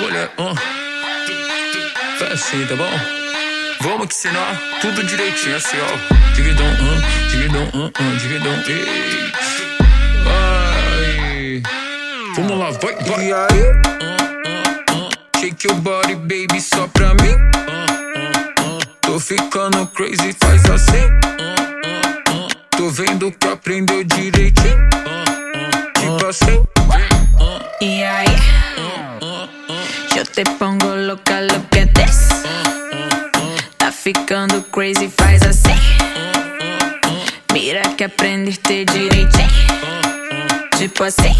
mulher, uh. Faz assim, tá bom? Vamos que ensinar tudo direitinho, assim, ó. Dividão, uh, dividão, uh, uh, dividão, ei. Vai. Vamos lá, vai, vai. E aí? Uh, uh, uh. Shake your body, baby, só pra mim. Uh, uh, uh. Tô ficando crazy, faz assim. Uh, uh, uh. Tô vendo que aprendeu direitinho. Tipo assim. Y ahí, yo te pongo loca, lo que des. Tá ficando crazy, faz assim. Mira que aprendiste direitinho. Tipo assim.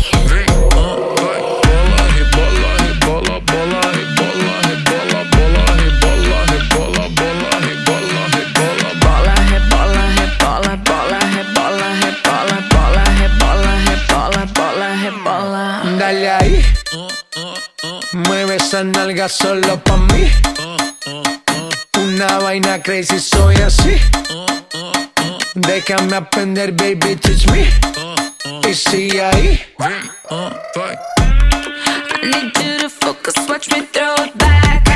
Mueve esa nalga solo pa' mí. Una vaina crazy, soy así. Déjame aprender, baby, teach me. Y sigue ahí. I need you to focus, watch me throw it back.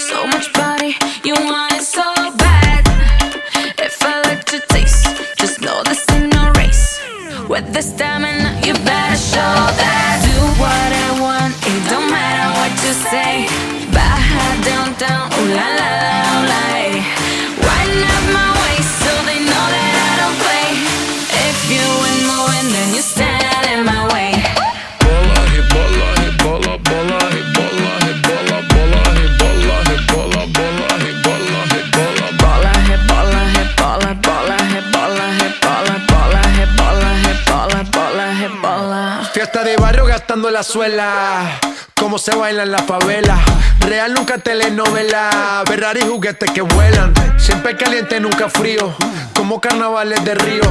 So much body, you want it so bad. If I let you taste, just know this ain't no race. With the stamina, you better show that. Say. Fiesta de barrio gastando la suela. Cómo se baila en la favela. Real nunca telenovela. Ferrari juguetes que vuelan. Siempre caliente, nunca frío. Como carnavales de río.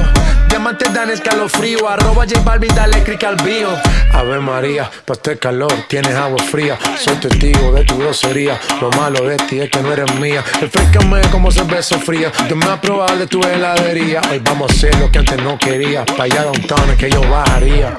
Diamantes dan escalofrío. Arroba J Balvin, dale click al bio. Ave María, pa' este calor tienes agua fría. Soy testigo de tu grosería. Lo malo de ti es que no eres mía. Refrescame como cerveza fría. Yo me probado de tu heladería. Hoy vamos a hacer lo que antes no quería. Pa' allá downtown es que yo bajaría.